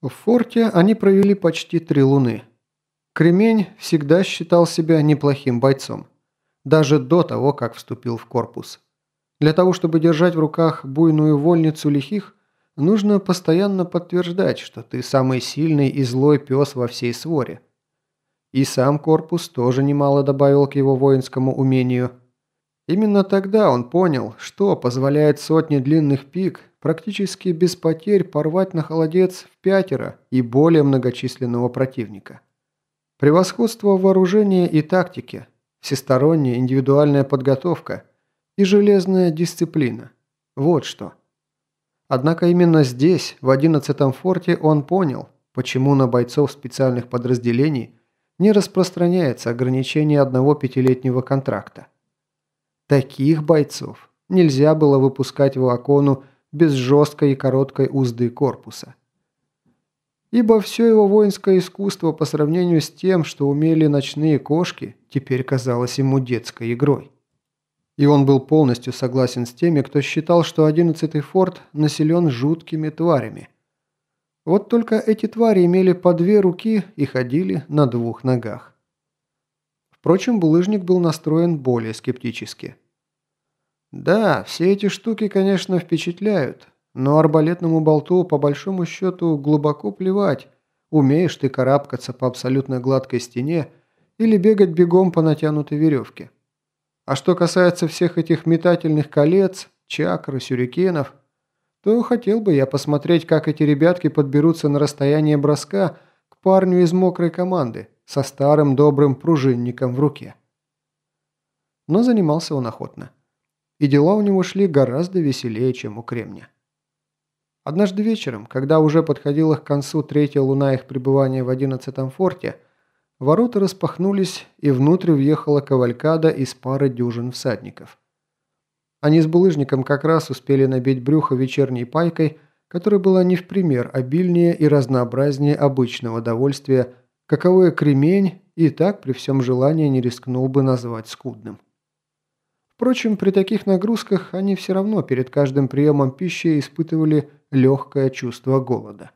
В форте они провели почти три луны. Кремень всегда считал себя неплохим бойцом, даже до того, как вступил в корпус. Для того, чтобы держать в руках буйную вольницу лихих, нужно постоянно подтверждать, что ты самый сильный и злой пес во всей своре. И сам корпус тоже немало добавил к его воинскому умению. Именно тогда он понял, что позволяет сотне длинных пик практически без потерь порвать на холодец в пятеро и более многочисленного противника. Превосходство в вооружении и тактике, всесторонняя индивидуальная подготовка и железная дисциплина. Вот что. Однако именно здесь, в 11-м форте, он понял, почему на бойцов специальных подразделений не распространяется ограничение одного пятилетнего контракта. Таких бойцов нельзя было выпускать в Лакону без жесткой и короткой узды корпуса. Ибо все его воинское искусство по сравнению с тем, что умели ночные кошки, теперь казалось ему детской игрой. И он был полностью согласен с теми, кто считал, что 11-й форт населен жуткими тварями. Вот только эти твари имели по две руки и ходили на двух ногах. Впрочем, булыжник был настроен более скептически. Да, все эти штуки, конечно, впечатляют, но арбалетному болту по большому счету глубоко плевать, умеешь ты карабкаться по абсолютно гладкой стене или бегать бегом по натянутой веревке. А что касается всех этих метательных колец, чакр и сюрикенов, то хотел бы я посмотреть, как эти ребятки подберутся на расстояние броска к парню из мокрой команды со старым добрым пружинником в руке. Но занимался он охотно и дела у него шли гораздо веселее, чем у Кремня. Однажды вечером, когда уже подходила к концу третья луна их пребывания в одиннадцатом форте, ворота распахнулись, и внутрь въехала кавалькада из пары дюжин всадников. Они с булыжником как раз успели набить брюхо вечерней пайкой, которая была не в пример обильнее и разнообразнее обычного довольствия, каковое кремень и так при всем желании не рискнул бы назвать скудным. Впрочем, при таких нагрузках они все равно перед каждым приемом пищи испытывали легкое чувство голода.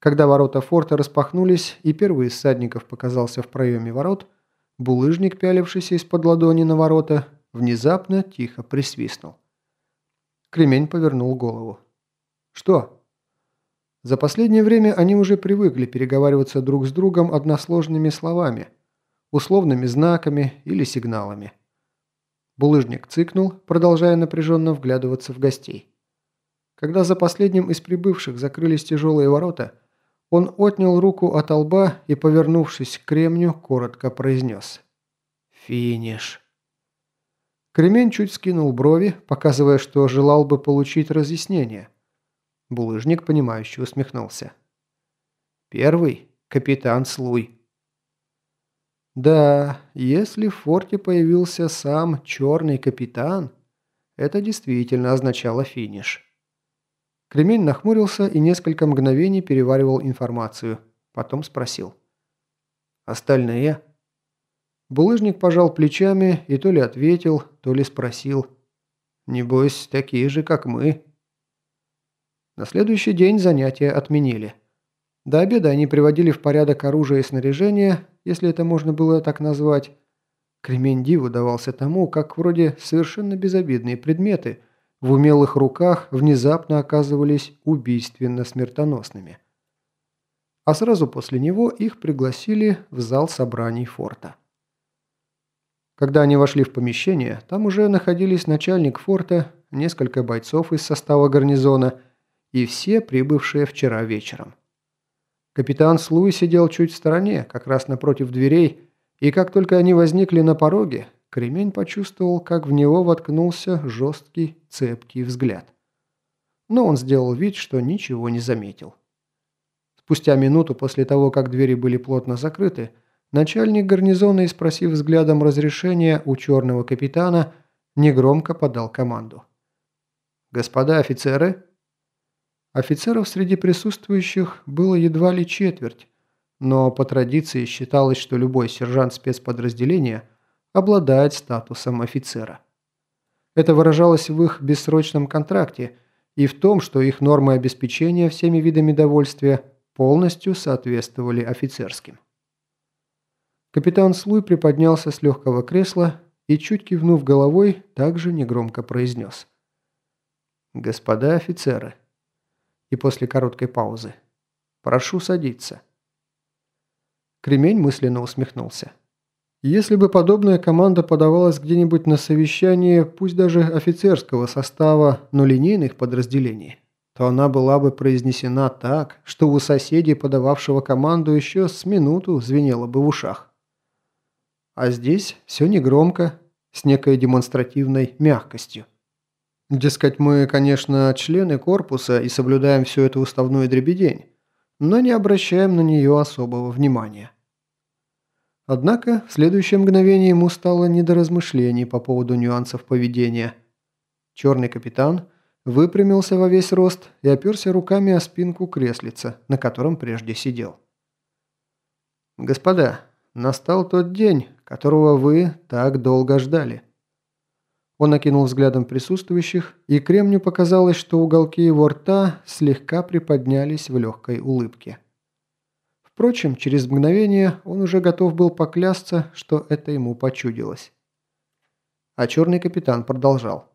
Когда ворота форта распахнулись и первый из всадников показался в проеме ворот, булыжник, пялившийся из-под ладони на ворота, внезапно тихо присвистнул. Кремень повернул голову. «Что?» За последнее время они уже привыкли переговариваться друг с другом односложными словами, условными знаками или сигналами. Булыжник цыкнул, продолжая напряженно вглядываться в гостей. Когда за последним из прибывших закрылись тяжелые ворота, он отнял руку от лба и, повернувшись к кремню, коротко произнес «Финиш». Кремень чуть скинул брови, показывая, что желал бы получить разъяснение. Булыжник, понимающе усмехнулся. «Первый – капитан Слуй», да, если в форте появился сам черный капитан, это действительно означало финиш. Кремень нахмурился и несколько мгновений переваривал информацию. Потом спросил. «Остальные?» Булыжник пожал плечами и то ли ответил, то ли спросил. «Небось, такие же, как мы». На следующий день занятия отменили. До обеда они приводили в порядок оружие и снаряжение, если это можно было так назвать. Кремень диву давался тому, как вроде совершенно безобидные предметы в умелых руках внезапно оказывались убийственно смертоносными. А сразу после него их пригласили в зал собраний форта. Когда они вошли в помещение, там уже находились начальник форта, несколько бойцов из состава гарнизона и все прибывшие вчера вечером. Капитан Слуи сидел чуть в стороне, как раз напротив дверей, и как только они возникли на пороге, Кремень почувствовал, как в него воткнулся жесткий, цепкий взгляд. Но он сделал вид, что ничего не заметил. Спустя минуту после того, как двери были плотно закрыты, начальник гарнизона, и спросив взглядом разрешения у черного капитана, негромко подал команду. «Господа офицеры!» Офицеров среди присутствующих было едва ли четверть, но по традиции считалось, что любой сержант спецподразделения обладает статусом офицера. Это выражалось в их бессрочном контракте и в том, что их нормы обеспечения всеми видами довольствия полностью соответствовали офицерским. Капитан Слуй приподнялся с легкого кресла и, чуть кивнув головой, также негромко произнес. «Господа офицеры». И после короткой паузы. «Прошу садиться». Кремень мысленно усмехнулся. Если бы подобная команда подавалась где-нибудь на совещание, пусть даже офицерского состава, но линейных подразделений, то она была бы произнесена так, что у соседей, подававшего команду, еще с минуту звенело бы в ушах. А здесь все негромко, с некой демонстративной мягкостью. Дескать, мы, конечно, члены корпуса и соблюдаем всю эту уставную дребедень, но не обращаем на нее особого внимания. Однако в следующее мгновение ему стало не до размышлений по поводу нюансов поведения. Черный капитан выпрямился во весь рост и оперся руками о спинку креслица, на котором прежде сидел. «Господа, настал тот день, которого вы так долго ждали». Он окинул взглядом присутствующих, и Кремню показалось, что уголки его рта слегка приподнялись в легкой улыбке. Впрочем, через мгновение он уже готов был поклясться, что это ему почудилось. А черный капитан продолжал.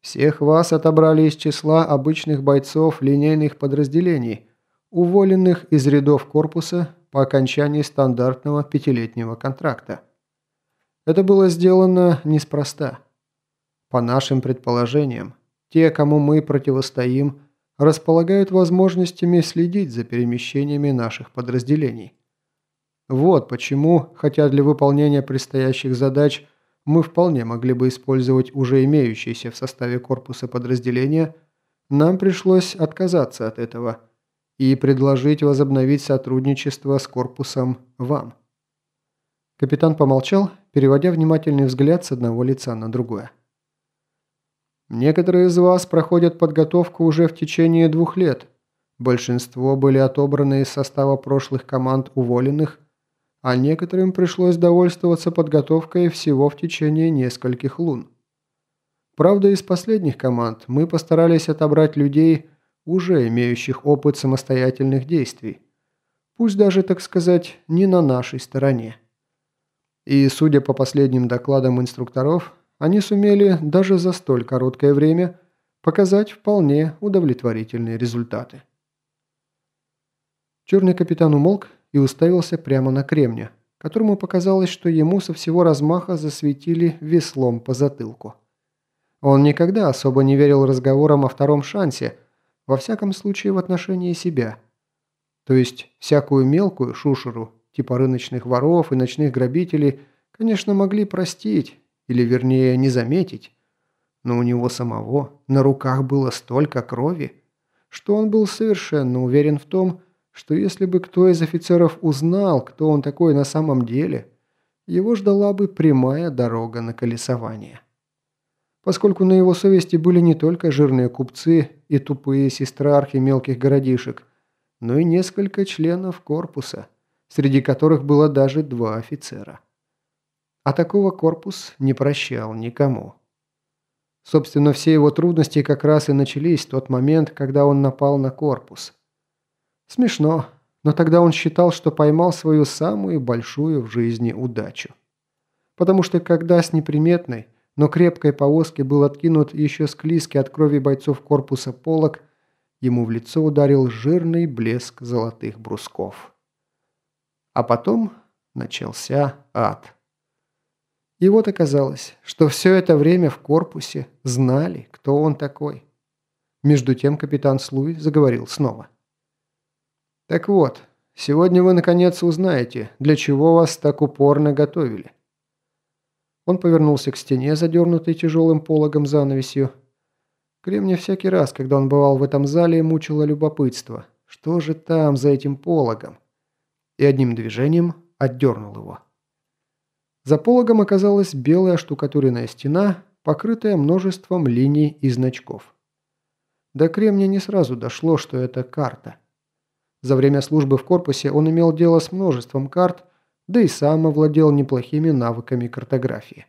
«Всех вас отобрали из числа обычных бойцов линейных подразделений, уволенных из рядов корпуса по окончании стандартного пятилетнего контракта. Это было сделано неспроста. По нашим предположениям, те, кому мы противостоим, располагают возможностями следить за перемещениями наших подразделений. Вот почему, хотя для выполнения предстоящих задач мы вполне могли бы использовать уже имеющиеся в составе корпуса подразделения, нам пришлось отказаться от этого и предложить возобновить сотрудничество с корпусом вам. Капитан помолчал, переводя внимательный взгляд с одного лица на другое. Некоторые из вас проходят подготовку уже в течение двух лет. Большинство были отобраны из состава прошлых команд уволенных, а некоторым пришлось довольствоваться подготовкой всего в течение нескольких лун. Правда, из последних команд мы постарались отобрать людей, уже имеющих опыт самостоятельных действий. Пусть даже, так сказать, не на нашей стороне. И, судя по последним докладам инструкторов, они сумели даже за столь короткое время показать вполне удовлетворительные результаты. Черный капитан умолк и уставился прямо на кремня, которому показалось, что ему со всего размаха засветили веслом по затылку. Он никогда особо не верил разговорам о втором шансе, во всяком случае в отношении себя. То есть всякую мелкую шушеру, типа рыночных воров и ночных грабителей, конечно, могли простить, или вернее не заметить, но у него самого на руках было столько крови, что он был совершенно уверен в том, что если бы кто из офицеров узнал, кто он такой на самом деле, его ждала бы прямая дорога на колесование. Поскольку на его совести были не только жирные купцы и тупые сестрархи мелких городишек, но и несколько членов корпуса, среди которых было даже два офицера. А такого корпус не прощал никому. Собственно, все его трудности как раз и начались в тот момент, когда он напал на корпус. Смешно, но тогда он считал, что поймал свою самую большую в жизни удачу. Потому что когда с неприметной, но крепкой повозки был откинут еще склизкий от крови бойцов корпуса полок, ему в лицо ударил жирный блеск золотых брусков. А потом начался ад. И вот оказалось, что все это время в корпусе знали, кто он такой. Между тем капитан Слуй заговорил снова. «Так вот, сегодня вы наконец узнаете, для чего вас так упорно готовили». Он повернулся к стене, задернутой тяжелым пологом занавесью. Кремня всякий раз, когда он бывал в этом зале, мучило любопытство. Что же там за этим пологом? И одним движением отдернул его. За пологом оказалась белая штукатуренная стена, покрытая множеством линий и значков. До Кремня не сразу дошло, что это карта. За время службы в корпусе он имел дело с множеством карт, да и сам овладел неплохими навыками картографии.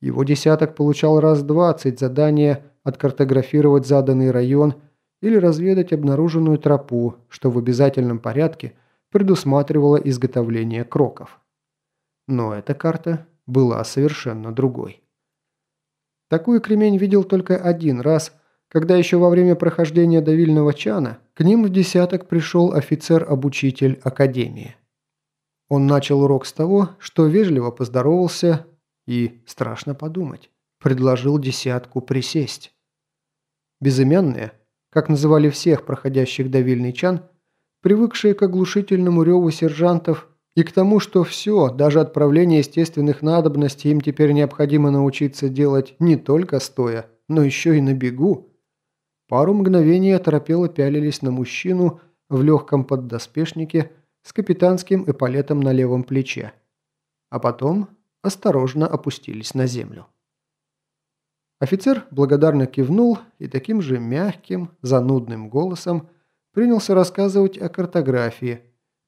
Его десяток получал раз двадцать задания откартографировать заданный район или разведать обнаруженную тропу, что в обязательном порядке предусматривало изготовление кроков. Но эта карта была совершенно другой. Такую кремень видел только один раз, когда еще во время прохождения давильного чана к ним в десяток пришел офицер-обучитель Академии. Он начал урок с того, что вежливо поздоровался и, страшно подумать, предложил десятку присесть. Безымянные, как называли всех проходящих давильный чан, привыкшие к оглушительному реву сержантов и к тому, что все, даже отправление естественных надобностей им теперь необходимо научиться делать не только стоя, но еще и на бегу, пару мгновений оторопело пялились на мужчину в легком поддоспешнике с капитанским эполетом на левом плече, а потом осторожно опустились на землю. Офицер благодарно кивнул и таким же мягким, занудным голосом принялся рассказывать о картографии,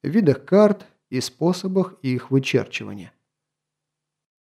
видах карт и способах их вычерчивания.